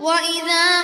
وإذا